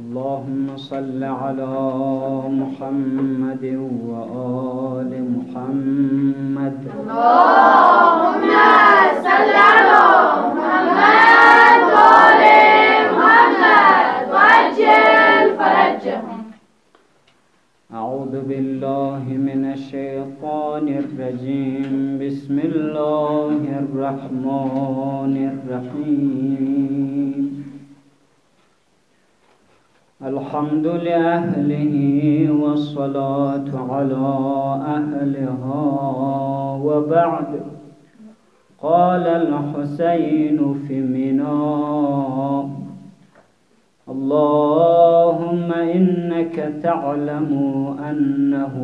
اللهم صل على محمد وآل محمد. اللهم صل على محمد وآل محمد. وعجل فرجهم أعوذ بالله من الشيطان الرجيم. بسم الله الرحمن الرحيم. الحمد لأهله والصلاة على أهلها وبعد. قال الحسين في منى اللهم إنك تعلم أنه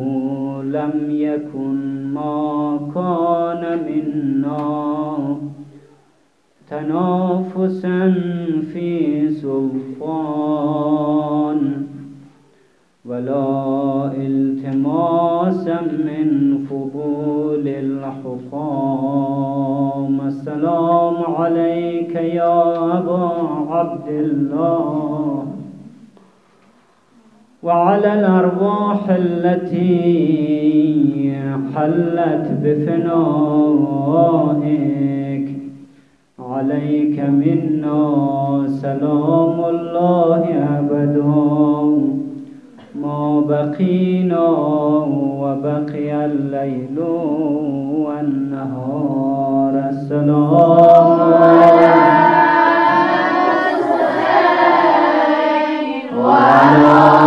لم يكن ما كان منا. تنافسا في سلطان ولا التماسا من فضول الحطام. السلام عليك يا أبا عبد الله وعلى الأرواح التي حلت بفنائك عليك منا سلام الله أبدا ما بقينا وبقي الليل والنهار. السلام وعلى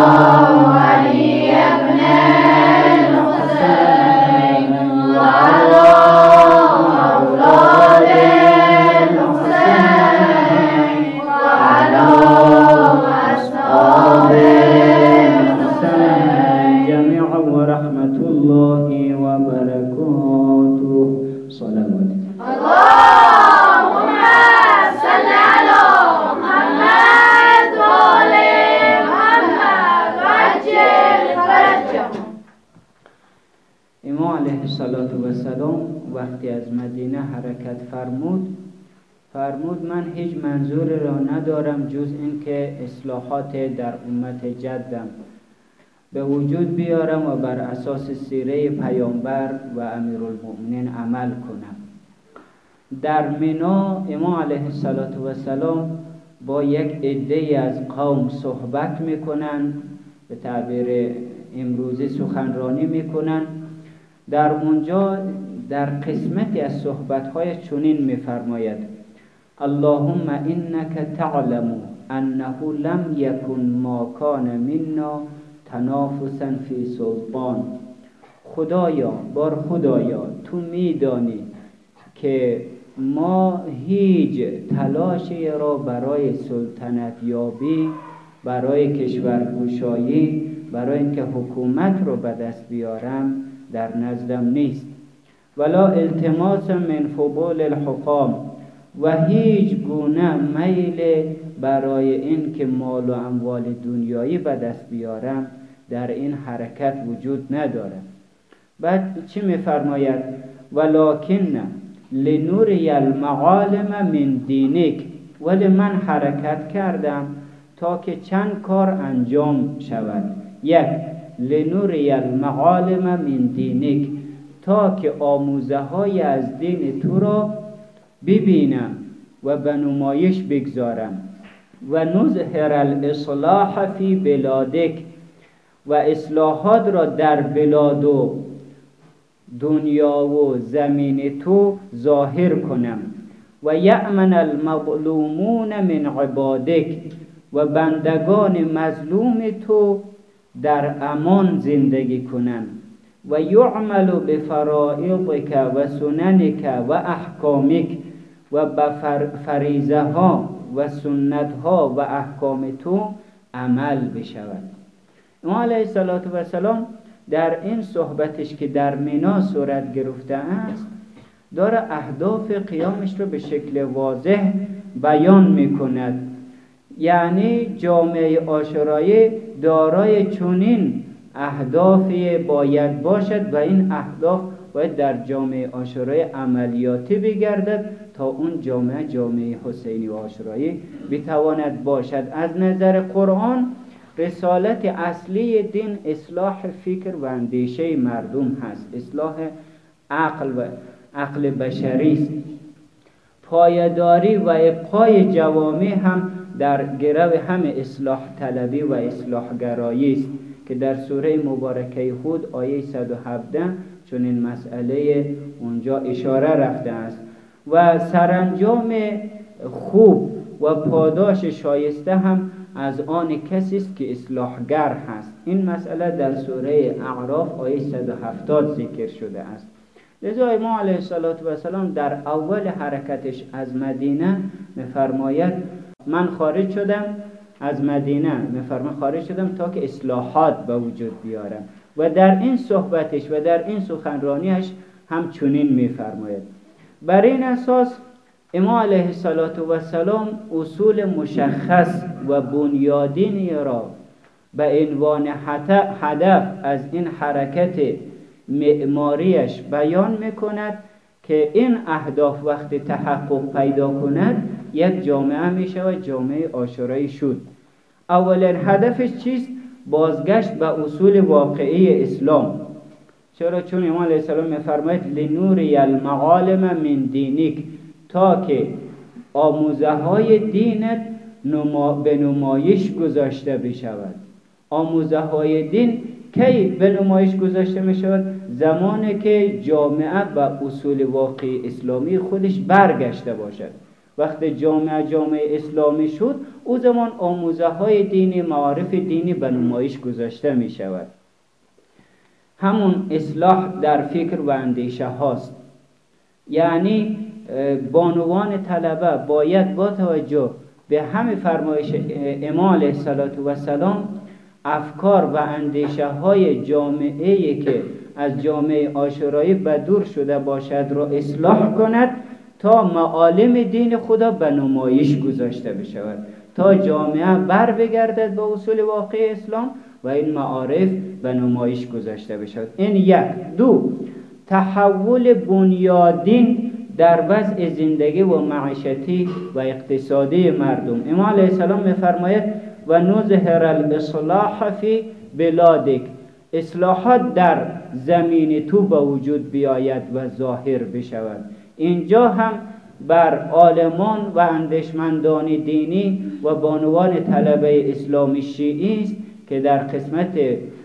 در امت جدم. به وجود بیارم و بر اساس سیره پیامبر و امیرالمؤمنین عمل کنم. در مینا امام علیه السلام با یک عده از قوم صحبت می‌کنن به تعبیر امروزی سخنرانی می‌کنن در اونجا در قسمتی از صحبتهای چنین میفرماید اللهم انك تعلم انه لم يكن ما كان منا تنافسا فی سلطان. خدایا بار خدایا تو میدانی که ما هیچ تلاشی را برای سلطنت یابی برای کشورگوشایی برای اینکه حکومت رو به دست بیارم در نزدم نیست. ولا التماس من فضول الحکام. و هیچ گونه میل برای این که مال و اموال دنیایی به دست بیارم در این حرکت وجود ندارد بعد چی میفرماید؟ ولکن لنوری المعالم من دینک ولی من حرکت کردم تا که چند کار انجام شود. یک لنوری المعالم من دینک تا که آموزه های از دین تو را ببینم و به نمایش بگذارم. و نظهر الاصلاح فی بلادک و اصلاحات را در بلاد و دنیا و زمین تو ظاهر کنم. و یأمن المظلومون من عبادک و بندگان مظلوم تو در امان زندگی کنند و یعمل بفرائضک و سننک و احکامک و به فریزه ها و سنت ها و احکام تو عمل بشود. امام علیه السلام در این صحبتش که در مینا صورت گرفته است داره اهداف قیامش رو به شکل واضح بیان می‌کند. یعنی جامعه آشورایی دارای چنین اهدافی باید باشد و این اهداف باید در جامعه آشورای عملیاتی بگردد تا اون جامعه جامعه حسینی و آشورایی بتواند باشد. از نظر قرآن رسالت اصلی دین اصلاح فکر و اندیشه مردم هست. اصلاح عقل و عقل بشری است. پایداری و ابقای جوامع هم در گرو همه اصلاح طلبی و اصلاح گرایی است که در سوره مبارکه هود آیه 117 چون این مسئله اونجا اشاره رفته است. و سرانجام خوب و پاداش شایسته هم از آن کسی است که اصلاحگر هست. این مسئله در سوره اعراف آیه 170 ذکر شده است. لذا امام علیه السلام در اول حرکتش از مدینه میفرماید من خارج شدم از مدینه. میفرما خارج شدم تا که اصلاحات به وجود بیارم. و در این صحبتش و در این سخنرانیش هم چنین میفرماید. بر این اساس امام علیه السلام اصول مشخص و بنیادینی را به عنوان هدف از این حرکت معماریش بیان می‌کند که این اهداف وقتی تحقق پیدا کند یک جامعه می شود جامعه آشورایی شد اولین هدفش چیست؟ بازگشت به اصول واقعی اسلام. چرا؟ چون امام علیه السلام میفرماید لنوری المعالم من دینیک تا که آموزه های دینت نما به نمایش گذاشته بشود. آموزه های دین کی به نمایش گذاشته می شود زمانی که جامعه به اصول واقعی اسلامی خودش برگشته باشد. وقتی جامعه جامعه اسلامی شد او زمان آموزه های دینی معارف دینی به نمایش گذاشته می شود همون اصلاح در فکر و اندیشه هاست. یعنی بانوان طلبه باید با توجه به همه فرمایش امام علیه السلام افکار و اندیشه های جامعه که از جامعه آشورایی به دور شده باشد را اصلاح کند تا معالم دین خدا به نمایش گذاشته بشود. تا جامعه بر بگردد به اصول واقعی اسلام و این معارف به نمایش گذاشته بشود. این یک. دو. تحول بنیادین در وضع زندگی و معیشتی و اقتصادی مردم. امام علیه السلام میفرماید و نظهر الاصلاح فی بلادک. اصلاحات در زمین تو به وجود بیاید و ظاهر بشود. اینجا هم بر عالمان و اندشمندان دینی و بانوان طلبه اسلامی شیعی است. که در قسمت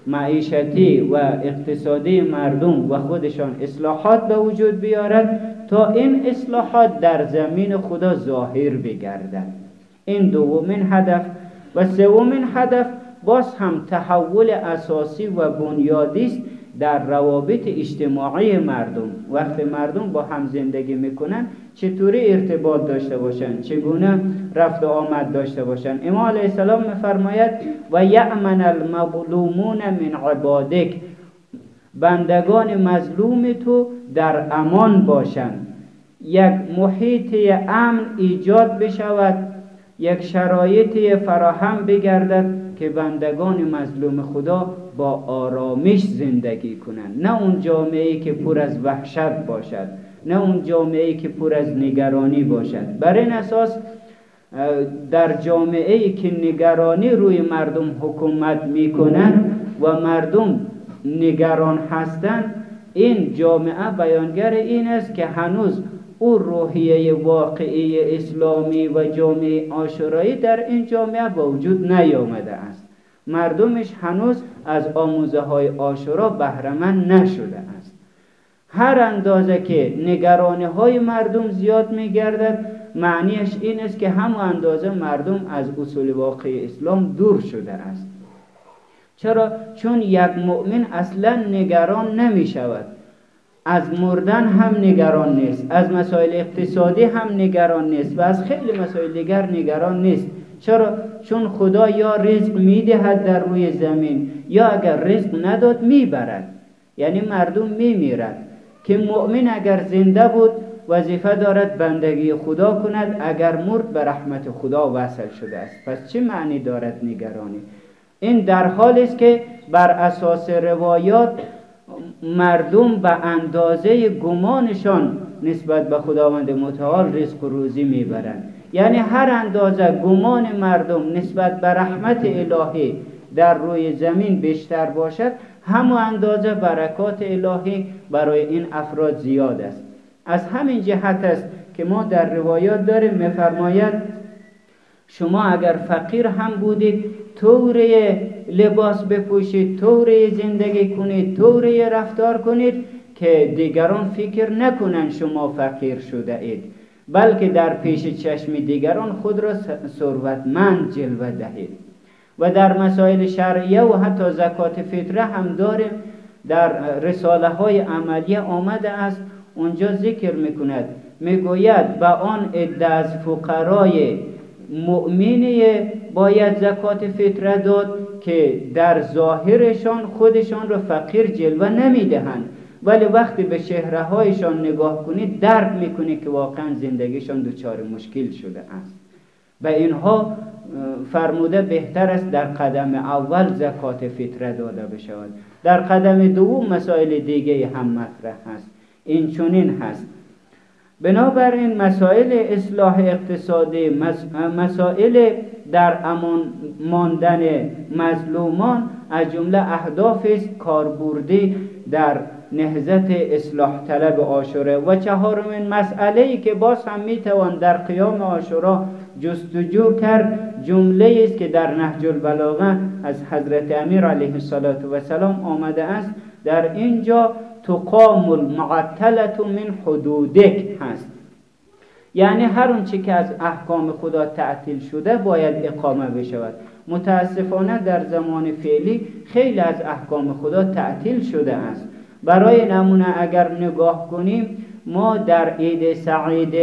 معیشتی و اقتصادی مردم و خودشان اصلاحات به وجود بیارد تا این اصلاحات در زمین خدا ظاهر بگردد این دومین هدف و سومین هدف باز هم تحول اساسی و بنیادی است در روابط اجتماعی مردم وقتی مردم با هم زندگی می‌کنن چطوری ارتباط داشته باشند چگونه رفت و آمد داشته باشند امام علیه السلام میفرماید و یعمن المظلومون من عبادک. بندگان مظلوم تو در امان باشند یک محیط امن ایجاد بشود یک شرایطی فراهم بگردد که بندگان مظلوم خدا با آرامش زندگی کنند. نه اون جامعه که پر از وحشت باشد نه اون جامعه که پر از نگرانی باشد. بر این اساس در جامعه که نگرانی روی مردم حکومت می‌کنند و مردم نگران هستند این جامعه بیانگر این است که هنوز او روحیه واقعی اسلامی و جامعه آشورایی در این جامعه با وجود نیامده است. مردمش هنوز از آموزه های آشورا بهرمند نشده است. هر اندازه که نگرانی های مردم زیاد می گردد معنیش این است که همون اندازه مردم از اصول واقعی اسلام دور شده است. چرا؟ چون یک مؤمن اصلا نگران نمی شود از مردن هم نگران نیست از مسائل اقتصادی هم نگران نیست و از خیلی مسائل دیگر نگران نیست. چرا؟ چون خدا یا رزق می‌دهد در روی زمین یا اگر رزق نداد می‌برد. یعنی مردم میمیرد که مؤمن اگر زنده بود وظیفه دارد بندگی خدا کند اگر مرد به رحمت خدا وصل شده است. پس چه معنی دارد نگرانی؟ این در حال است که بر اساس روایات مردم به اندازه گمانشان نسبت به خداوند متعال رزق و روزی می‌برند. یعنی هر اندازه گمان مردم نسبت به رحمت الهی در روی زمین بیشتر باشد همو اندازه برکات الهی برای این افراد زیاد است. از همین جهت است که ما در روایات داریم میفرماید شما اگر فقیر هم بودید طوره لباس بپوشید طوره زندگی کنید طوره رفتار کنید که دیگران فکر نکنند شما فقیر شده اید. بلکه در پیش چشم دیگران خود را ثروتمند جلوه دهید. و در مسائل شرعیه و حتی زکات فطره هم داریم. در رساله های عملیه آمده است. اونجا ذکر می‌کند. می‌گوید به آن عده از فقرای مؤمنی باید زکات فطره داد که در ظاهرشان خودشان را فقیر جلوه نمی‌دهند. ولی وقتی به شهره هایشان نگاه کنید درک می‌کنید که واقعا زندگیشان دچار مشکل شده است. و اینها فرموده بهتر است در قدم اول زکات فطره داده بشود. در قدم دوم مسائل دیگه هم مطرح هست این چونین هست. بنابراین مسائل اصلاح اقتصادی مسائل در امان ماندن مظلومان از جمله اهداف کاربردی در نهزت اصلاح طلب آشوره و چهارمین مسئله ای که باز هم می‌توان در قیام آشورا جستجو کرد جمله است که در نهج البلاغه از حضرت امیر علیه السلام آمده است. در اینجا تقام المعطلت من حدودک هست. یعنی هر اون که از احکام خدا تعطیل شده باید اقامه بشود. متاسفانه در زمان فعلی خیلی از احکام خدا تعطیل شده است. برای نمونه اگر نگاه کنیم ما در عید سعید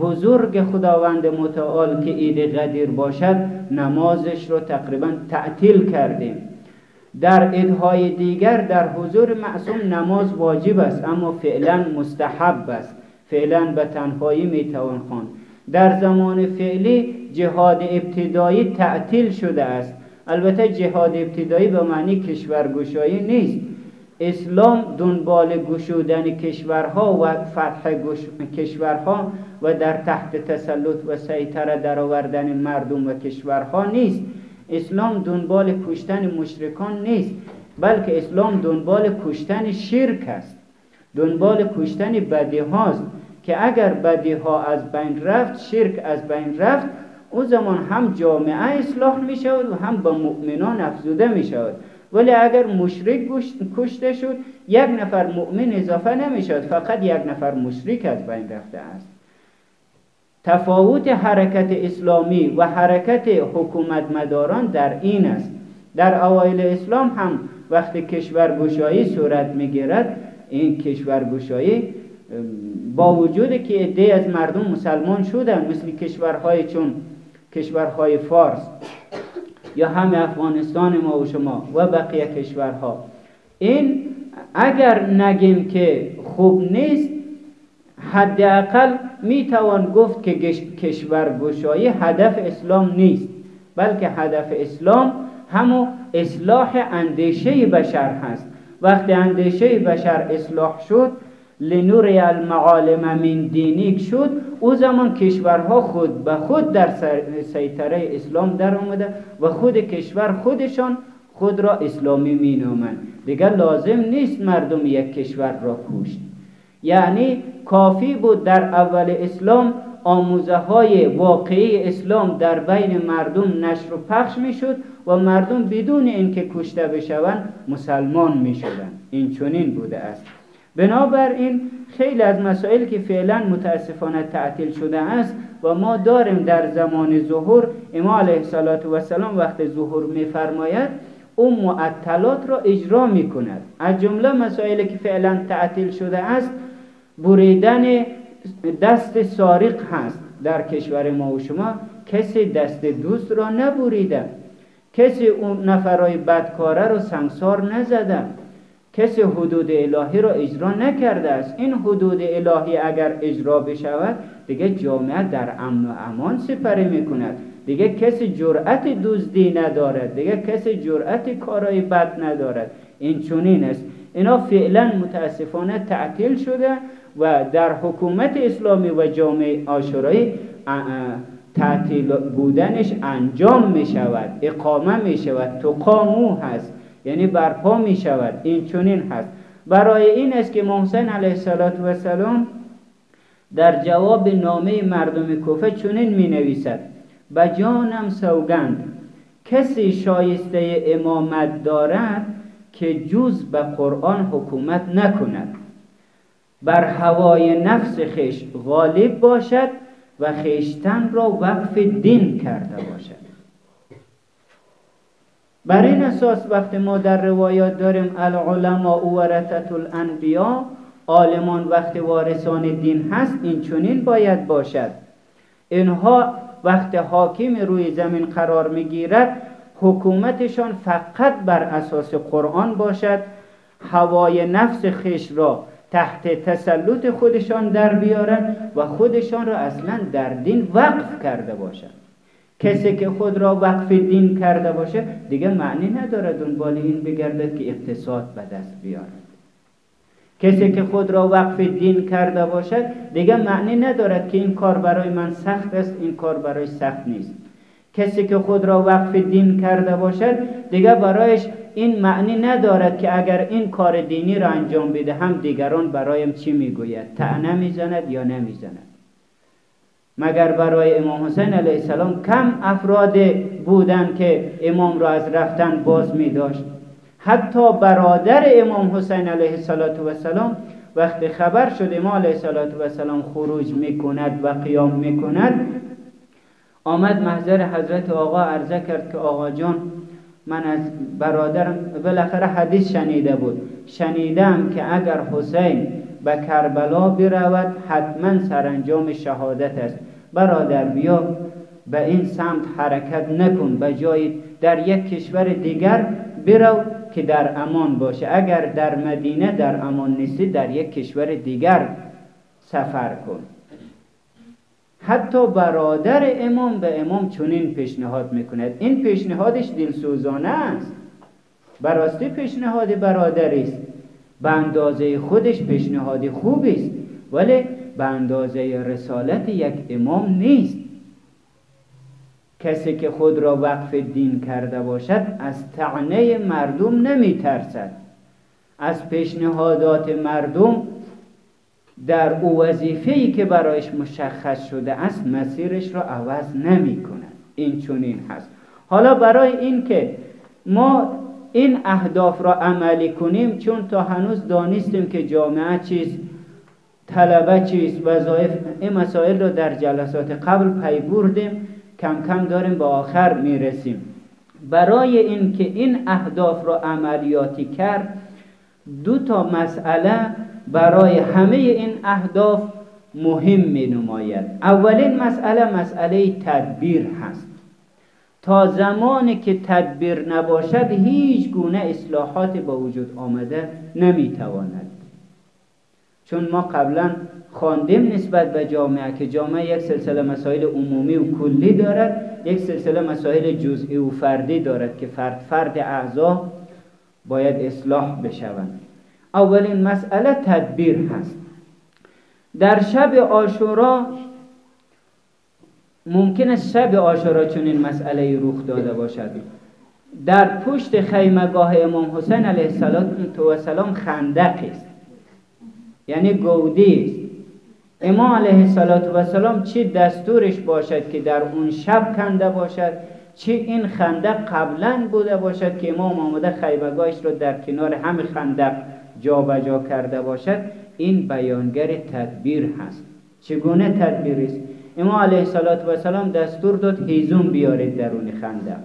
بزرگ خداوند متعال که عید قدیر باشد نمازش رو تقریبا تعطیل کردیم. در عیدهای دیگر در حضور معصوم نماز واجب است اما فعلا مستحب است. فعلا به تنهایی می‌توان خوان در زمان فعلی جهاد ابتدایی تعطیل شده است. البته جهاد ابتدایی به معنی کشورگشایی نیست. اسلام دنبال گشودن کشورها و فتح کشورها و در تحت تسلط و سیطره در آوردن مردم و کشورها نیست. اسلام دنبال کشتن مشرکان نیست بلکه اسلام دنبال کشتن شرک است. دنبال کشتن بدی هاست که اگر بدی ها از بین رفت شرک از بین رفت او زمان هم جامعه اصلاح می شود و هم به مؤمنان افزوده می شود ولی اگر مشرک کشته شد یک نفر مؤمن اضافه نمی شود فقط یک نفر مشرک از بین رفته است. تفاوت حرکت اسلامی و حرکت حکومت مداران در این است. در اوایل اسلام هم وقتی کشورگشایی صورت می‌گیرد این کشورگشایی با وجود که عده از مردم مسلمان شدن مثل کشورهای چون کشورهای فارس یا همه افغانستان ما و شما و بقیه کشورها. این اگر نگیم که خوب نیست حداقل می‌توان گفت که کشورگشایی هدف اسلام نیست بلکه هدف اسلام همو اصلاح اندیشه بشر هست. وقتی اندیشه بشر اصلاح شد لنور المعالم من دینیک شد. او زمان کشورها خود به خود در سیطره اسلام در آمده و خود کشور خودشان خود را اسلامی می نامند دیگر لازم نیست مردم یک کشور را کشت. یعنی کافی بود در اول اسلام آموزه های واقعی اسلام در بین مردم نشر و پخش می شد و مردم بدون اینکه کشته بشوند مسلمان می شدند این چنین بوده است. بنابراین خیلی از مسائل که فعلا متاسفانه تعطیل شده است و ما داریم در زمان ظهور امام علیه السلام وقت ظهور میفرماید اون معطلات را اجرا می کند از جمله مسائلی که فعلا تعطیل شده است بریدن دست سارق هست در کشور ما و شما. کسی دست دوست را نبریده. کسی اون نفرای بدکاره رو سنگسار نزده. کسی حدود الهی را اجرا نکرده است. این حدود الهی اگر اجرا بشود دیگه جامعه در امن و امان سپری می‌کند. دیگه کسی جرأت دزدی ندارد. دیگه کسی جرأت کارای بد ندارد. این چونین است. اینا فعلا متاسفانه تعطیل شده و در حکومت اسلامی و جامعه آشورایی تعطیل بودنش انجام می شود اقامه می شود تقامو هست. یعنی برپا می شود. این چونین هست. برای این است که محسن علیه السلام در جواب نامه مردم کوفه چنین می نویسد. به جانم سوگند. کسی شایسته امامت دارد که جز به قرآن حکومت نکند. بر هوای نفس خیش غالب باشد و خیشتن را وقف دین کرده باشد. بر این اساس وقتی ما در روایات داریم العلماء ورثت الانبیا عالمان وقتی وارثان دین هست این چنین باید باشد. اینها وقت حاکم روی زمین قرار می‌گیرد حکومتشان فقط بر اساس قرآن باشد هوای نفس خیش را تحت تسلط خودشان در بیارن و خودشان را اصلا در دین وقف کرده باشند کسی که خود را وقف دین کرده باشه دیگه معنی نداره دنبال این بگردد که اقتصاد به دست بیارد. کسی که خود را وقف دین کرده باشد دیگه معنی ندارد که این کار برای من سخت است این کار برای سخت نیست. کسی که خود را وقف دین کرده باشد دیگه برایش این معنی ندارد که اگر این کار دینی را انجام بده هم دیگران برایم چی می‌گوید؟ تعنه می‌زند یا نمی‌زند؟ مگر برای امام حسین علیه السلام کم افراد بودند که امام را از رفتن باز می داشت حتی برادر امام حسین علیه السلام وقتی خبر شد امام علیه السلام خروج می کند و قیام می کند آمد محضر حضرت آقا عرضه کرد که آقا جان من از برادرم بالاخره حدیث شنیده بود. شنیدم که اگر حسین به کربلا برود حتما سرانجام شهادت است. برادر بیا به این سمت حرکت نکن. به جای در یک کشور دیگر برو که در امان باشه. اگر در مدینه در امان نیستی در یک کشور دیگر سفر کن. حتی برادر امام به امام چنین پیشنهاد می‌کند. این پیشنهادش دلسوزانه است. براستی پیشنهاد برادری است. به اندازه خودش پیشنهاد خوبی است. ولی به اندازه رسالت یک امام نیست. کسی که خود را وقف دین کرده باشد از تعنی مردم نمی ترسد از پیشنهادات مردم در او وظیفه‌ای که برایش مشخص شده است مسیرش را عوض نمی کند این چونین هست. حالا برای اینکه ما این اهداف را عملی کنیم چون تا هنوز دانستیم که جامعه چیست طلبه چیست؟ وظایف این مسائل را در جلسات قبل پی بردیم کم کم داریم به آخر می‌رسیم. برای اینکه این اهداف را عملیاتی کرد دو تا مسئله برای همه این اهداف مهم می نماید اولین مسئله مسئله تدبیر هست. تا زمانی که تدبیر نباشد هیچ گونه اصلاحات با وجود آمده نمی‌تواند. چون ما قبلا خواندیم نسبت به جامعه که جامعه یک سلسله مسائل عمومی و کلی دارد یک سلسله مسائل جزئی و فردی دارد که فرد فرد اعضا باید اصلاح بشوند. اولین مسئله تدبیر هست. در شب آشورا ممکن است شب آشورا چنین مسئله رخ داده باشد. در پشت خیمگاه امام حسین علیه السلام خندق است. یعنی گودی است. امام علیه السلام چی دستورش باشد که در اون شب کنده باشد؟ چی این خندق قبلا بوده باشد که امام آمده خیمگاهش رو در کنار همه خندق جابجا جا کرده باشد؟ این بیانگر تدبیر هست. چگونه تدبیر است؟ امام علیه السلام دستور داد هیزم بیارید درون خندق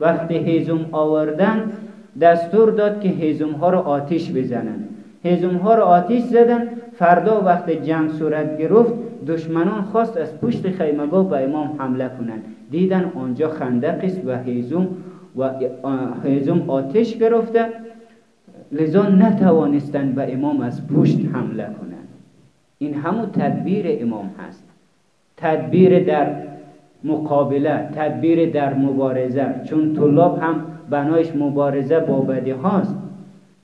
وقتی هیزم آوردن دستور داد که هیزم ها رو آتیش بزنن. هیزم ها رو آتیش زدن. فردا وقت جنگ صورت گرفت دشمنان خواست از پشت خیمگاه به امام حمله کنند. دیدن آنجا خندق است و هیزم و هیزم آتش گرفته. لذا نتوانستند به امام از پشت حمله کنند. این همون تدبیر امام هست. تدبیر در مقابله تدبیر در مبارزه. چون طلاب هم بنایش مبارزه با بدی هاست.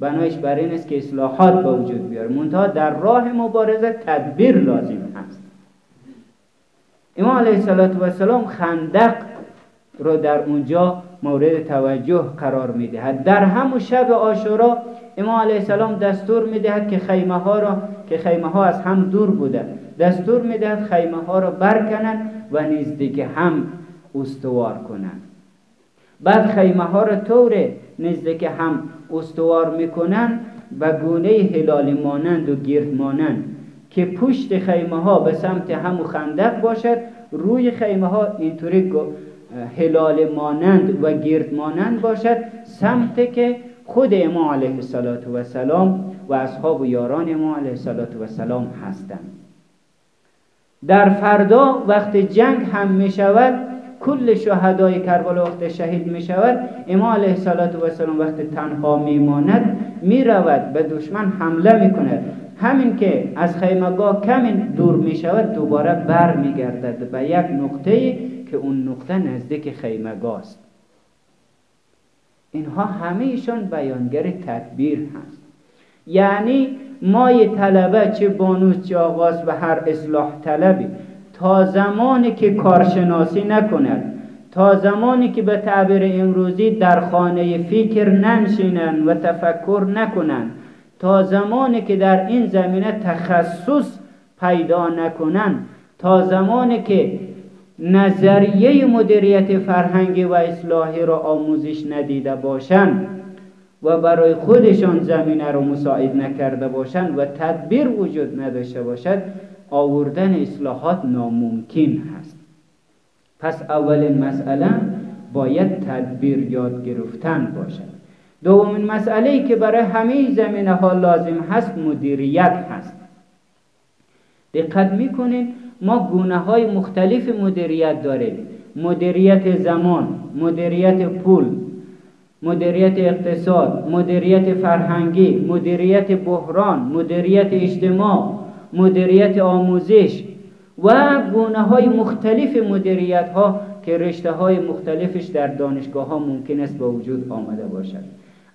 بنایش بر این است که اصلاحات به وجود بیاره. منتها در راه مبارزه تدبیر لازم هست. امام علیه السلام خندق رو در اونجا مورد توجه قرار می‌دهد. در همون شب آشورا امام علیه السلام دستور می‌دهد که خیمه ها را که خیمه ها از هم دور بوده دستور می‌دهد خیمه ها را برکنن و نزدیک هم استوار کنند. بعد خیمه ها را طور نزدیک هم استوار می‌کنن و گونه هلال مانند و گرد مانند که پشت خیمه ها به سمت همو خندق باشد روی خیمه ها اینطوری هلال مانند و گرد مانند باشد سمت که خود امام علیه السلام و اصحاب و یاران امام علیه السلام هستند. در فردا وقت جنگ هم می شود کل شهدای کربلا وقت شهید می شود امام علیه السلام وقت تنها می ماند می رود به دشمن حمله می کند همین که از خیمگاه کمی دور می شود دوباره بر می گردد به یک نقطه که اون نقطه نزدیک خیمگاه است. اینها همهشان بیانگر تدبیر هست. یعنی مای طلبه چه بانوس چه آغاز و هر اصلاح طلبی. تا زمانی که کارشناسی نکند تا زمانی که به تعبیر امروزی در خانه فکر ننشینند و تفکر نکنند تا زمانی که در این زمینه تخصص پیدا نکنند تا زمانی که نظریه مدیریت فرهنگی و اصلاحی را آموزش ندیده باشند و برای خودشان زمینه را مساعد نکرده باشند و تدبیر وجود نداشته باشد آوردن اصلاحات ناممکن هست. پس اولین مسئله باید تدبیر یاد گرفتن باشد. دومین مسئله که برای همه زمینه ها لازم هست مدیریت هست. دقت می‌کنین ما گونه های مختلف مدیریت داریم. مدیریت زمان مدیریت پول مدیریت اقتصاد مدیریت فرهنگی مدیریت بحران مدیریت اجتماع مدیریت آموزش و گونه های مختلف مدیریت ها که رشته های مختلفش در دانشگاه ها ممکن است به وجود آمده باشد.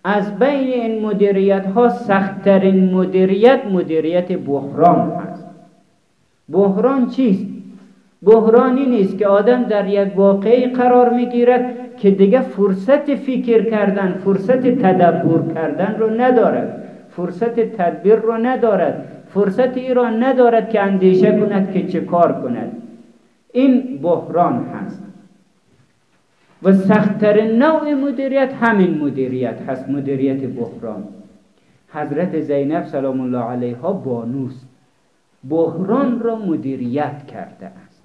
از بین این مدیریت ها سختترین مدیریت مدیریت بحران هست. بحران چیست؟ بحرانی نیست که آدم در یک واقعی قرار می‌گیرد که دیگه فرصت فکر کردن فرصت تدبر کردن رو ندارد. فرصت تدبیر رو ندارد. فرصت ای را ندارد که اندیشه کند که چه کار کند. این بحران هست. و سختترین نوع مدیریت همین مدیریت هست مدیریت بحران. حضرت زینب سلام الله علیها بانوست بحران را مدیریت کرده است.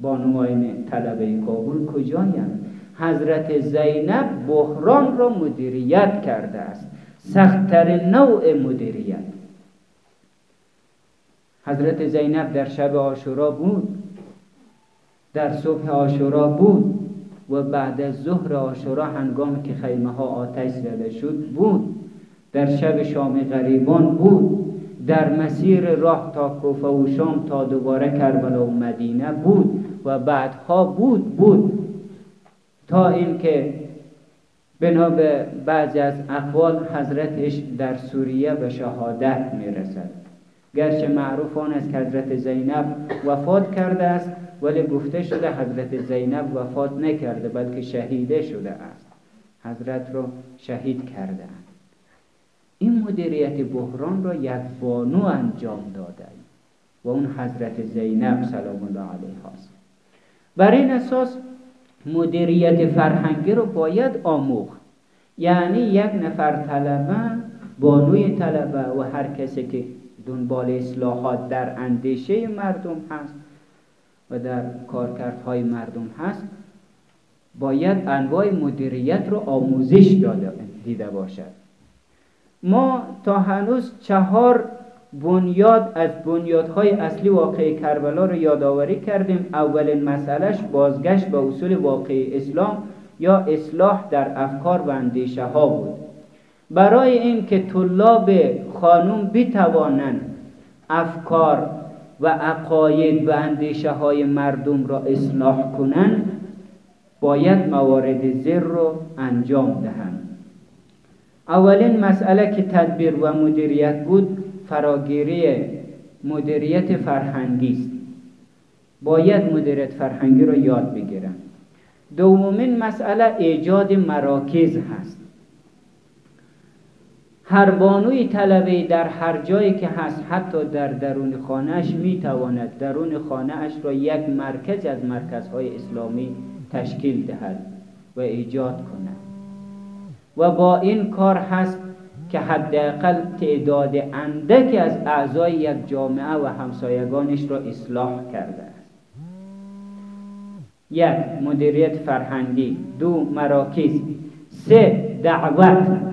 بانوان طلبه کابل کجایند حضرت زینب بحران را مدیریت کرده است. سختترین نوع مدیریت. حضرت زینب در شب آشورا بود در صبح آشورا بود و بعد از ظهر آشورا هنگامی که خیمه ها آتش زده شد بود. در شب شام غریبان بود. در مسیر راه تا کوفه و شام تا دوباره کربلا و مدینه بود و بعدها بود بود. تا اینکه بنا به بعضی از اقوال حضرتش در سوریه به شهادت می‌رسد. گرچه معروف آن است که حضرت زینب وفات کرده است ولی گفته شده حضرت زینب وفات نکرده بلکه شهیده شده است. حضرت را شهید کرده این مدیریت بحران را یک بانو انجام داده و اون حضرت زینب سلام الله علیها است. بر این اساس مدیریت فرهنگی رو باید آموخت. یعنی یک نفر طلبه بانوی طلبه و هر کسی که دنبال اصلاحات در اندیشه مردم هست و در کارکردهای مردم هست باید انواع مدیریت رو آموزش داده دیده باشد. ما تا هنوز چهار بنیاد از بنیادهای اصلی واقعی کربلا رو یادآوری کردیم. اولین مسئلهش بازگشت به اصول واقعی اسلام یا اصلاح در افکار و اندیشه ها بود. برای اینکه طلاب خانوم بتوانند افکار و عقاید و اندیشه های مردم را اصلاح کنند باید موارد زر رو انجام دهند. اولین مسئله که تدبیر و مدیریت بود فراگیری مدیریت فرهنگی است. باید مدیریت فرهنگی رو یاد بگیرن دومین مسئله ایجاد مراکز هست. هر بانوی طلبه در هر جایی که هست حتی در درون خانهش می‌تواند درون خانهش را یک مرکز از مرکزهای اسلامی تشکیل دهد و ایجاد کند. و با این کار هست که حداقل تعداد اندکی از اعضای یک جامعه و همسایگانش را اصلاح کرده است. یک مدیریت فرهنگی دو مراکز سه دعوت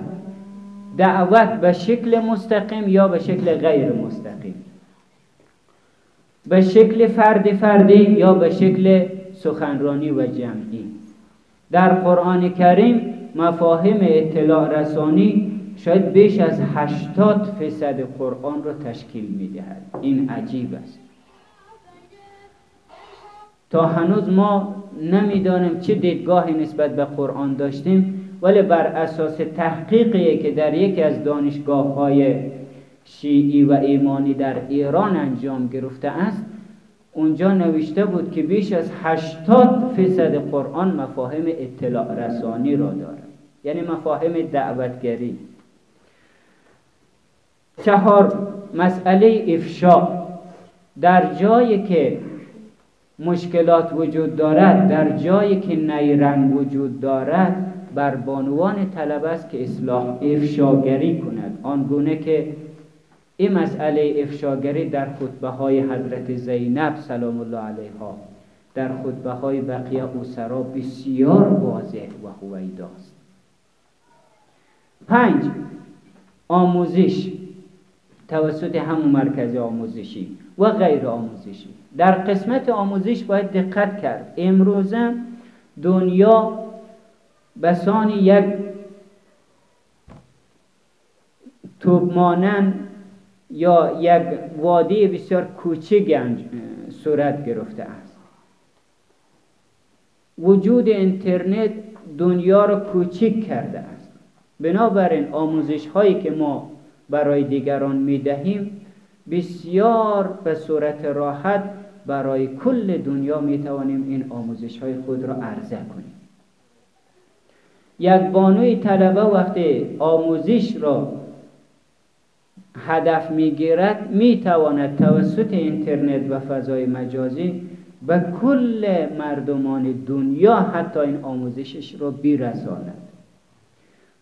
دعوت به شکل مستقیم یا به شکل غیر مستقیم؟ به شکل فرد فردی یا به شکل سخنرانی و جمعی؟ در قرآن کریم مفاهیم اطلاع رسانی شاید بیش از هشتاد فیصد قرآن را تشکیل می دهد این عجیب است. تا هنوز ما نمی‌دانیم چه دیدگاهی نسبت به قرآن داشتیم. ولی بر اساس تحقیقی که در یکی از دانشگاه های شیعی و ایمانی در ایران انجام گرفته است اونجا نوشته بود که بیش از هشتاد فیصد قرآن مفاهیم اطلاع رسانی را دارد. یعنی مفاهیم دعوتگری. چهار مسئله افشا. در جایی که مشکلات وجود دارد در جایی که نیرنگ وجود دارد بر بانوان طلب است که اصلاح افشاگری کند. آنگونه که این مسئله افشاگری در خطبه های حضرت زینب سلام الله علیها در خطبه های بقیه اوسرا بسیار واضح و هویداست پنج آموزش. توسط همون مرکز آموزشی و غیر آموزشی. در قسمت آموزش باید دقت کرد. امروزه دنیا بسانی یک توب یا یک وادی بسیار کوچک صورت گرفته است. وجود اینترنت دنیا را کوچک کرده است. بنابراین آموزش هایی که ما برای دیگران می دهیم بسیار به صورت راحت برای کل دنیا می توانیم این آموزش های خود را عرضه کنیم. یک بانوی طلبه وقتی آموزش را هدف می‌گیرد می‌تواند توسط اینترنت و فضای مجازی به کل مردمان دنیا حتی این آموزشش را بیرساند.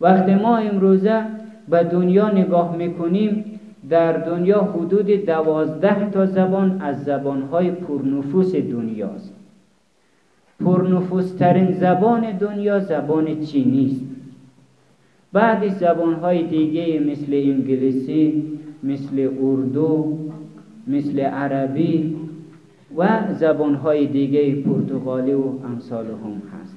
وقتی ما امروزه به دنیا نگاه می‌کنیم در دنیا حدود دوازده تا زبان از زبانهای پرنفوس دنیاست. پرنفوسترین زبان دنیا زبان چینی است. بعدی زبانهای دیگه مثل انگلیسی مثل اردو مثل عربی و زبانهای دیگه پرتغالی و امثال هم هست.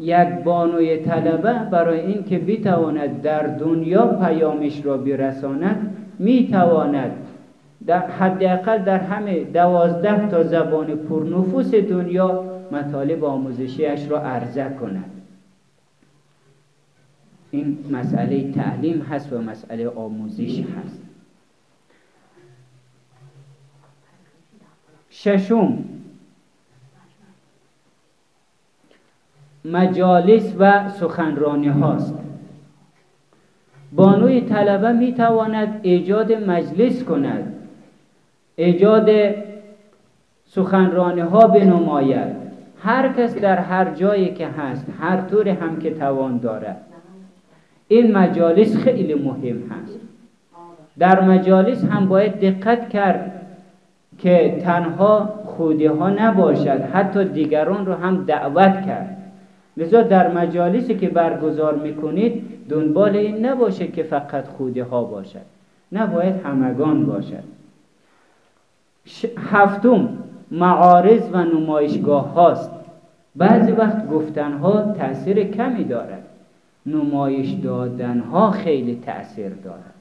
یک بانوی طلبه برای اینکه بتواند در دنیا پیامش را برساند می‌تواند در حداقل در همه دوازده تا زبان پرنفوس دنیا مطالب آموزشیش را عرضه کند. این مسئله تعلیم هست و مسئله آموزش هست. ششم مجالس و سخنرانی هاست. بانوی طلبه می تواند ایجاد مجلس کند. ایجاد سخنرانی ها بنماید. هر کس در هر جایی که هست هر طور هم که توان دارد. این مجالس خیلی مهم هست. در مجالس هم باید دقت کرد که تنها خودی ها نباشد حتی دیگران رو هم دعوت کرد. لذا در مجالسی که برگزار می‌کنید دنبال این نباشه که فقط خودی ها باشد. نباید همگان باشد. هفتم معارض و نمایشگاه هاست. بعضی وقت گفتن ها تأثیر کمی دارد. نمایش دادن ها خیلی تأثیر دارد.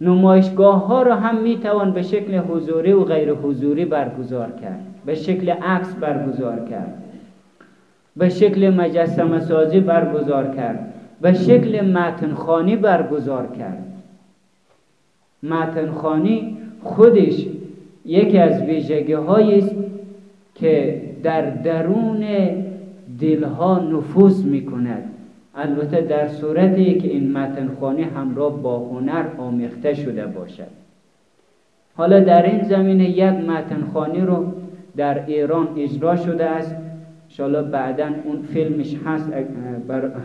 نمایشگاه ها را هم می توان به شکل حضوری و غیر حضوری برگزار کرد. به شکل عکس برگزار کرد. به شکل مجسم سازی برگزار کرد. به شکل متنخانی برگزار کرد. متنخانی خودش یکی از ویژگی است که در درون دلها نفوذ می کند البته در صورتی که این متنخانی همراه با هنر آمیخته شده باشد. حالا در این زمینه یک متنخانی رو در ایران اجرا شده است. شالا بعدا اون فیلمش هست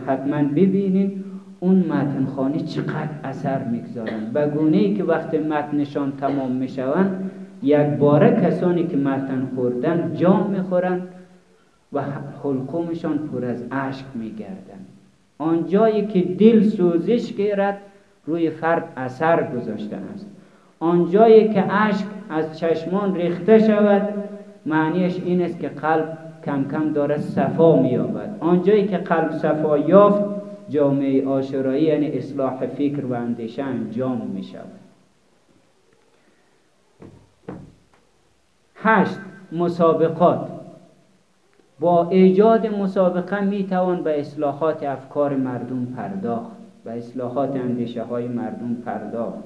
حتما ببینین. اون متنخانی چقدر اثر می‌گذارن. به گونه ای که وقتی متنشان تمام می‌شوند یک باره کسانی که متن خوردن جام می‌خورن و حلقومشان پر از اشک میگردن آنجایی که دل سوزش گیرد روی فرد اثر گذاشته است. آنجایی که اشک از چشمان ریخته شود معنیش این است که قلب کم کم داره صفا مییابد. آنجایی که قلب صفا یافت جامعه آشرایی یعنی اصلاح فکر و اندیشه انجام می هشت مسابقات. با ایجاد مسابقه می توان به اصلاحات افکار مردم پرداخت و اصلاحات اندیشه های مردم پرداخت.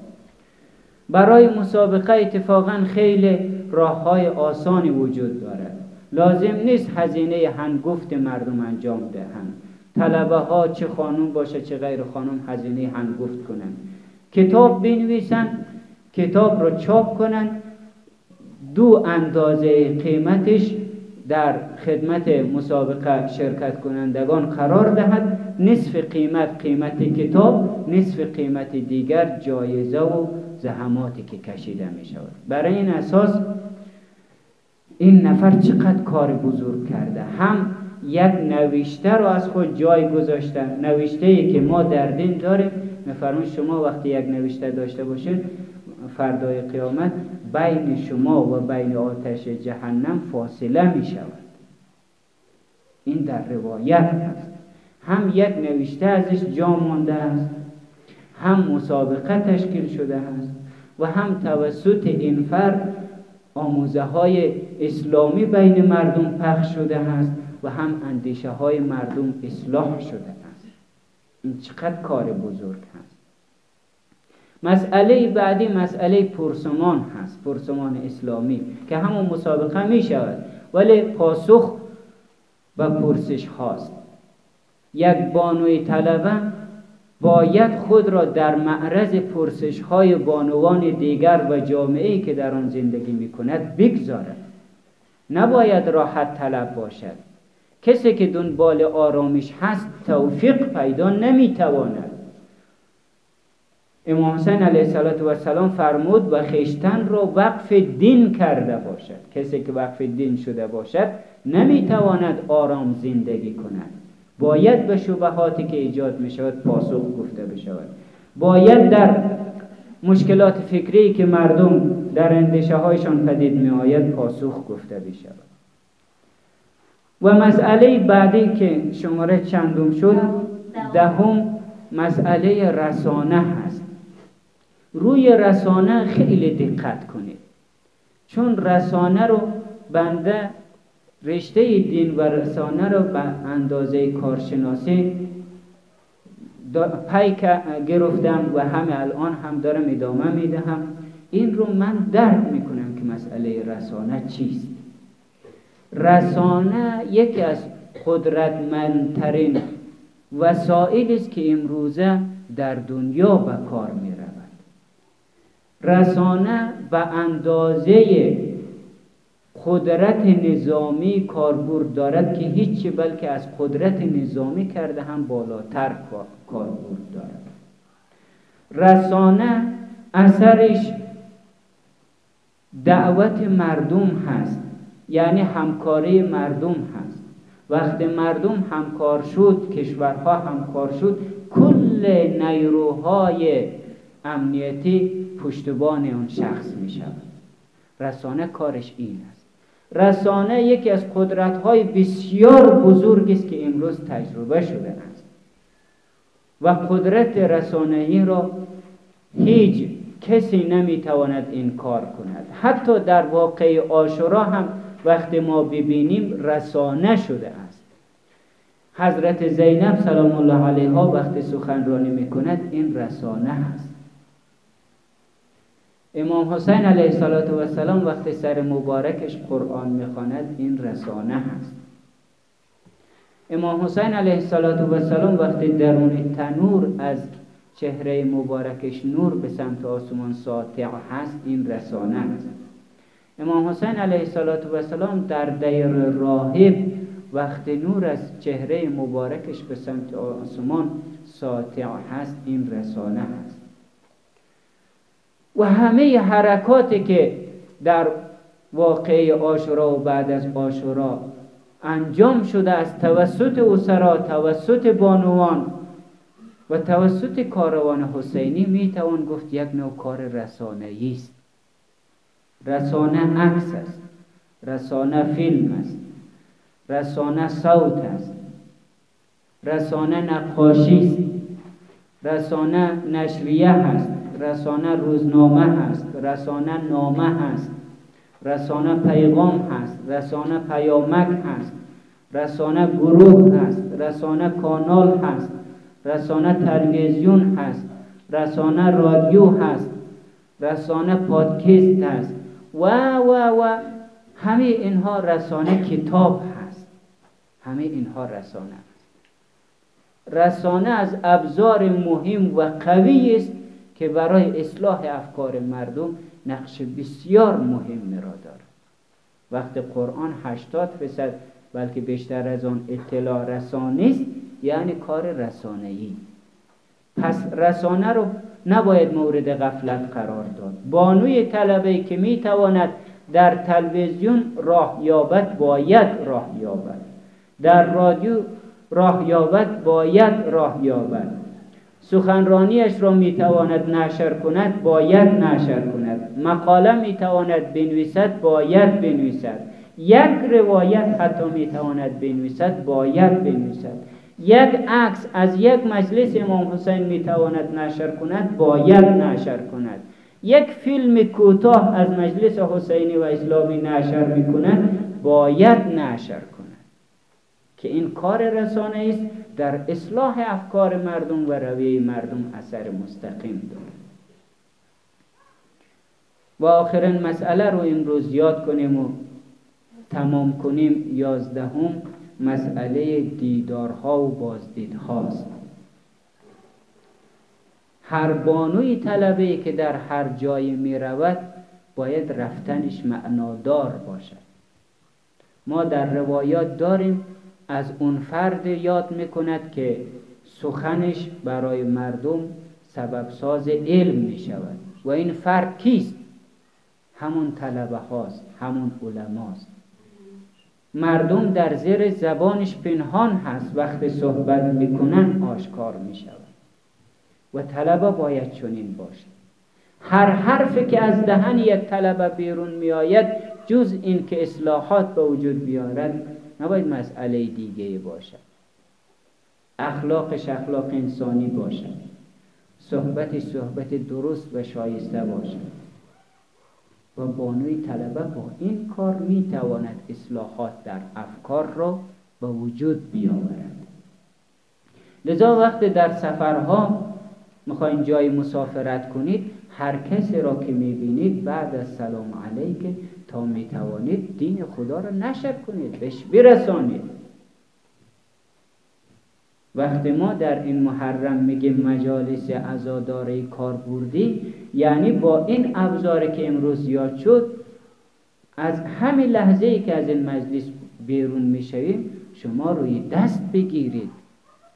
برای مسابقه اتفاقا خیلی راه های آسانی وجود دارد. لازم نیست هزینه هنگفت مردم انجام دهند. طلبه ها چه خانوم باشه چه غیر خانوم هزینه هنگفت کنند. کتاب بنویسن کتاب رو چاپ کنن دو اندازه قیمتش در خدمت مسابقه شرکت کنندگان قرار دهد. نصف قیمت قیمت کتاب نصف قیمت دیگر جایزه و زحماتی که کشیده می شود برای این اساس این نفر چقدر کار بزرگ کرده؟ هم یک نوشته رو از خود جای گذاشته نوشته ای که ما در دین داریم. میفرمون شما وقتی یک نوشته داشته باشید فردای قیامت بین شما و بین آتش جهنم فاصله می شود. این در روایت هست. هم یک نوشته ازش جا مانده است هم مسابقه تشکیل شده است و هم توسط این فرد آموزه های اسلامی بین مردم پخش شده است و هم اندیشه های مردم اصلاح شده است. این چقدر کار بزرگ هست. مسئله بعدی مسئله پرسمان هست پرسمان اسلامی که همون مسابقه می شود ولی پاسخ و پرسش هاست. یک بانوی طلبه باید خود را در معرض پرسش های بانوان دیگر و جامعه که در آن زندگی می کند بگذارد. نباید راحت طلب باشد. کسی که دنبال آرامش هست توفیق پیدا نمی‌تواند. امام حسین علیه السلام فرمود و خیشتن را وقف دین کرده باشد. کسی که وقف دین شده باشد نمی‌تواند آرام زندگی کند. باید به شبهاتی که ایجاد می شود پاسخ گفته بشود. باید در مشکلات فکری که مردم در اندیشه هایشان پدید می آید پاسخ گفته بشود. و مسئله بعدی که شماره چندم شد دهم مسئله رسانه هست. روی رسانه خیلی دقت کنید. چون رسانه رو بنده رشته دین و رسانه رو به اندازه کارشناسی پی گرفتم و همه الان هم دارم ادامه می‌دهم. این رو من درک می‌کنم که مسئله رسانه چیست. رسانه یکی از قدرتمندترین وسایل است که امروزه در دنیا به کار می رود رسانه به اندازه قدرت نظامی کاربرد دارد که هیچی بلکه از قدرت نظامی کرده هم بالاتر کاربرد دارد. رسانه اثرش دعوت مردم هست یعنی همکاری مردم هست. وقتی مردم همکار شد کشورها همکار شد کل نیروهای امنیتی پشتبان اون شخص می شود رسانه کارش این است. رسانه یکی از قدرت های بسیار بزرگ است که امروز تجربه شده است. و قدرت رسانه‌ای را هیچ کسی نمی‌تواند کار کند. حتی در واقع آشورا هم وقتی ما ببینیم رسانه شده است. حضرت زینب سلام الله علیها وقتی سخنرانی می‌کند این رسانه هست. امام حسین علیه السلام وقتی سر مبارکش قرآن می‌خواند این رسانه هست. امام حسین علیه السلام وقتی درون تنور از چهره مبارکش نور به سمت آسمان ساطع هست این رسانه است امام حسین علیه السلام در دیر راهب وقتی نور از چهره مبارکش به سمت آسمان ساطع هست این رسانه هست. و همه حرکاتی که در واقعه آشورا و بعد از آشورا انجام شده از توسط اسرا توسط بانوان و توسط کاروان حسینی می توان گفت یک نوع کار رسانه است. رسانه عکس است رسانه فیلم است رسانه صوت است رسانه نقاشی است رسانه نشریه هست. رسانه روزنامه هست رسانه نامه هست رسانه پیغام هست رسانه پیامک هست رسانه گروه هست رسانه کانال هست رسانه تلویزیون هست رسانه رادیو هست رسانه پادکست هست و و و همه اینها رسانه کتاب هست. همه اینها رسانه هست. رسانه از ابزار مهم و قوی است که برای اصلاح افکار مردم نقش بسیار مهم را دارد وقتی قرآن 80 فیصد بلکه بیشتر از آن اطلاع رسانه است یعنی کار رسانه ای پس رسانه رو نباید مورد غفلت قرار داد. بانوی طلبه که می‌تواند در تلویزیون راه یابد باید راه یابد. در رادیو راه یابد باید راه یابد. سخنرانیش را می‌تواند نشر کند باید نشر کند. مقاله می‌تواند بنویسد باید بنویسد. یک روایت حتی می‌تواند بنویسد باید بنویسد. یک عکس از یک مجلس امام حسین می‌تواند نشر کند باید نشر کند. یک فیلم کوتاه از مجلس حسینی و اسلامی نشر می‌کند باید نشر کند. که این کار رسانه است. در اصلاح افکار مردم و رویه مردم اثر مستقیم دارد. و آخرین مسئله رو امروز یاد کنیم و تمام کنیم. یازدهم مسئله دیدارها و بازدیدهاست هر بانوی طلبه که در هر جای می رود باید رفتنش معنادار باشد. ما در روایات داریم از اون فرد یاد می کند که سخنش برای مردم سبب ساز علم می شود و این فرد کیست؟ همون طلبه هاست همون علماست مردم در زیر زبانش پنهان هست وقتی صحبت می‌کنن آشکار می‌شود. و طلبه باید چنین باشد. هر حرفی که از دهن یک طلبه بیرون میآید جز این که اصلاحات به وجود بیارد نباید مسئله دیگه باشد. اخلاقش اخلاق انسانی باشد. صحبت صحبت درست و شایسته باشد. و بانوی طلبه با این کار می تواند اصلاحات در افکار را به وجود بیاورد. لذا وقت در سفرها می‌خواین جای مسافرت کنید هر کسی را که می‌بینید بعد از سلام علیک تا می‌توانید دین خدا را نشر کنید بهش برسانید. وقتی ما در این محرم میگیم مجالس عزاداره کار بردی یعنی با این ابزار که امروز یاد شد از همین لحظه ای که از این مجلس بیرون می‌شویم شما روی دست بگیرید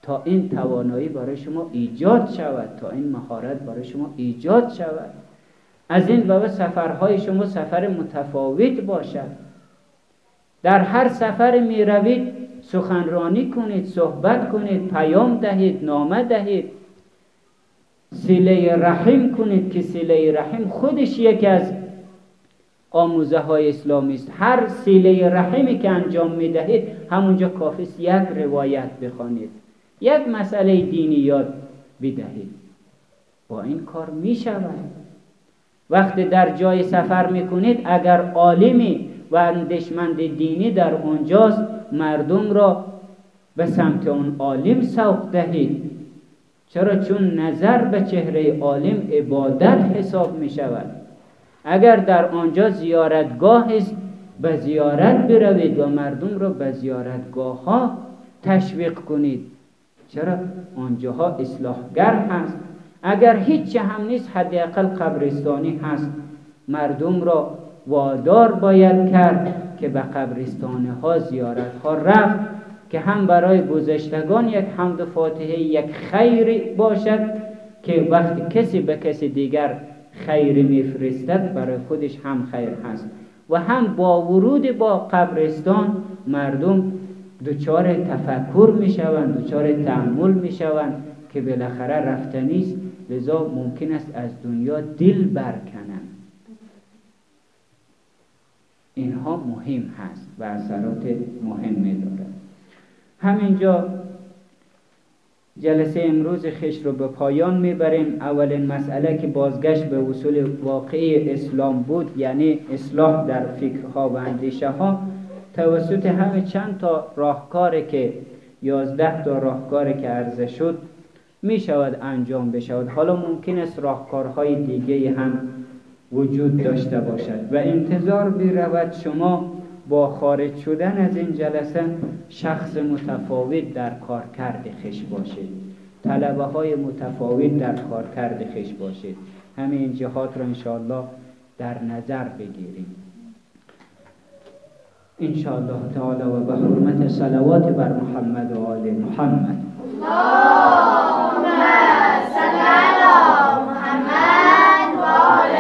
تا این توانایی برای شما ایجاد شود تا این مهارت برای شما ایجاد شود. از این بابت سفرهای شما سفر متفاوت باشد. در هر سفر می روید سخنرانی کنید صحبت کنید پیام دهید نامه دهید. سیله رحم کنید که سیله رحم خودش یکی از آموزه های اسلامی است. هر سیله رحمی که انجام می دهید همونجا کافی یک روایت بخوانید. یک مسئله دینی یاد بدهید. با این کار می شود. وقتی در جای سفر می کنید اگر عالمی و اندشمند دینی در اونجاست مردم را به سمت اون عالم سوق دهید. چرا؟ چون نظر به چهره عالم عبادت حساب می شود اگر در آنجا زیارتگاه است به زیارت بروید و مردم را به زیارتگاه ها تشویق کنید. چرا؟ آنجاها اصلاحگر هست. اگر هیچ هم نیست حداقل قبرستانی هست. مردم را وادار باید کرد که به قبرستان ها زیارت ها رفت که هم برای گذشتگان یک حمد فاتحه یک خیر باشد که وقتی کسی به کسی دیگر خیر میفرستد برای خودش هم خیر هست. و هم با ورود با قبرستان مردم دچار تفکر می‌شوند دچار تعمل می‌شوند که بالاخره رفتنی است لذا ممکن است از دنیا دل برکنند اینها مهم هست و اثرات مهمی دارد. همینجا جلسه امروز خش رو به پایان می‌بریم. اولین مسئله که بازگشت به اصول واقعی اسلام بود یعنی اصلاح در فکرها و اندیشه ها توسط همه چند تا راهکاری که یازده تا راهکاری که عرضه شد می شود انجام بشود. حالا ممکن است راهکارهای دیگه هم وجود داشته باشد. و انتظار بی رود شما با خارج شدن از این جلسه شخص متفاوت در کار کرد خش باشید. طلبه های متفاوت در کار کرد خش باشید همین جهات را انشاءالله در نظر بگیریم. انشاءالله تعالی و به حرمت صلوات بر محمد و آل محمد. اللهم صل علی محمد و آل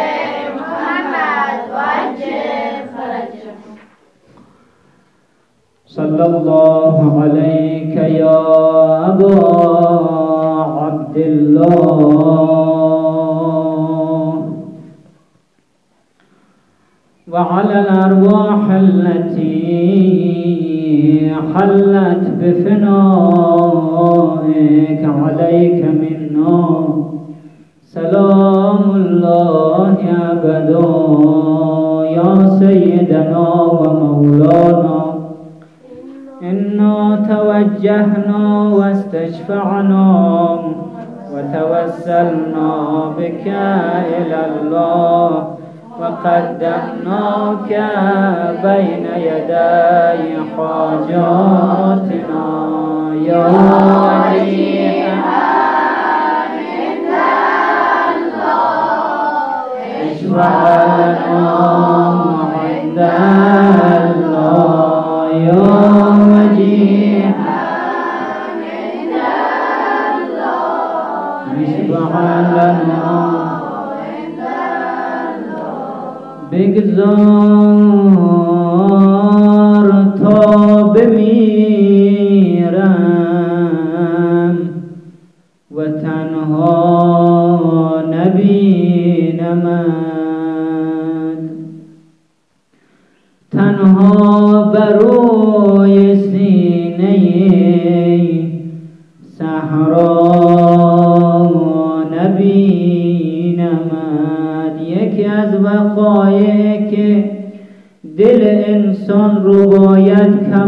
محمد و عجل فرجهم صلى الله عليك يا أبا عبد الله وعلى الأرواح التي حلت بفنائك عليك منا سلام الله أبدا يا سيدنا ومولانا. إنا توجهنا واستشفعنا وتوسلنا بك إلى الله وقدمناك بين يدي حاجاتنا. يا وجيها لنا عند بگذار تا بمیرم و تنها نبینمد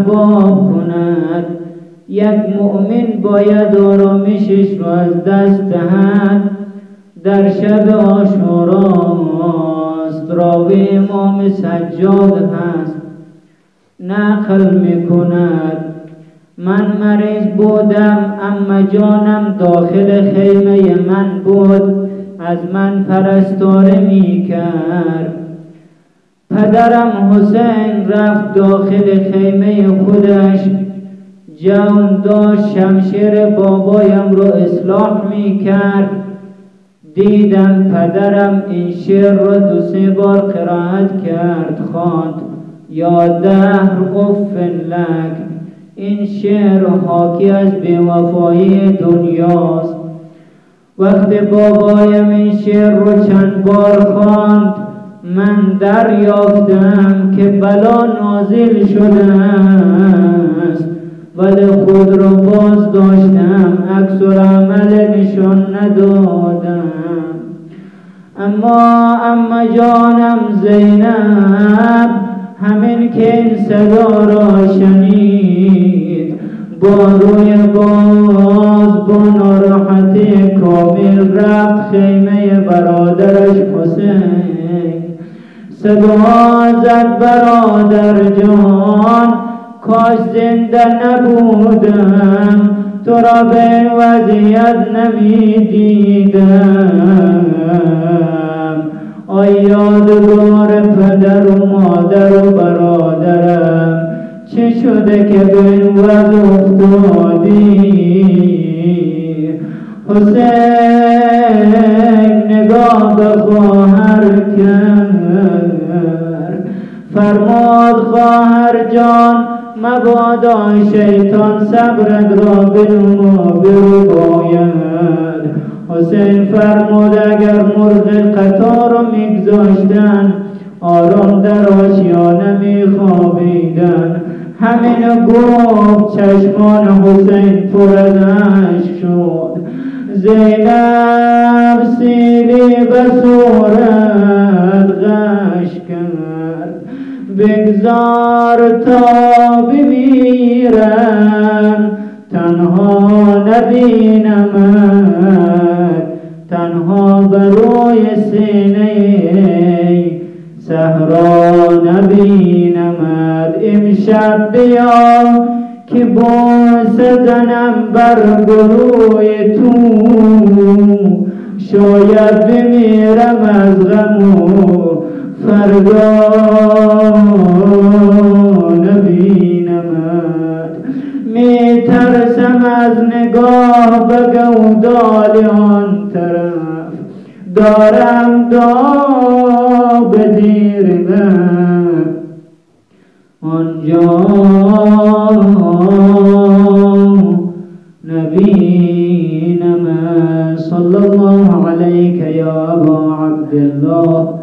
باید کباب کند. یک مؤمن باید آرامشش رو از دست دهد. در شب آشوراست راوی امام سجاد هست. نقل می کند من مریض بودم اما جانم داخل خیمه من بود. از من پرستاره می کرد پدرم حسین رفت داخل خیمه خودش. جون داشت شمشیر بابایم رو اصلاح می کرد دیدم پدرم این شعر رو دو سه بار قرائت کرد. خواند یا دهر اف لک. این شعر حاکی از بیوفایی دنیاست. وقتی بابایم این شعر رو چند بار خواند. من دریافتم که بلا نازل شده است ولی خود رو باز داشتم عکس عمل نشان ندادم. اما اما جانم زینب همین که این صدا را شنید. با روی باز با ناراحتی کامل رفت خیمه برادرش حسین. صدا زد برادر جان کاش زنده نبودم تو را به وضعیت نمی دیدم آی یادگار پدر و مادر و برادرم چه شده که به این وضع افتادی؟ حسین نگاه به خواهر کرد. فرماد خواهر جان مبادا شیطان صبرت را بنما برو باید. حسین فرمود اگر مرغ قطار رو میگذاشتن آرام در آشیانه میخوابیدن. همین گفت چشمان حسین پر از شد. زینب سیلی به صورت غش بگذار تا بمیرم. تنها نبینمت تنها بروی سینه صحرا نبینمد امشب بیا که باز زنم بر گروی تو. شاید بمیرم از غم و فردا نبینمد می ترسم از نگاه به گودال آن طرف. دارم دا به زیر آنجا نبینم صلی الله علیک یا ابا عبدالله.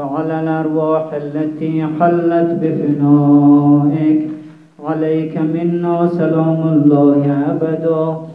وعلى الأرواح التي حلت بفنائك. عليك منا سلام الله أبدا.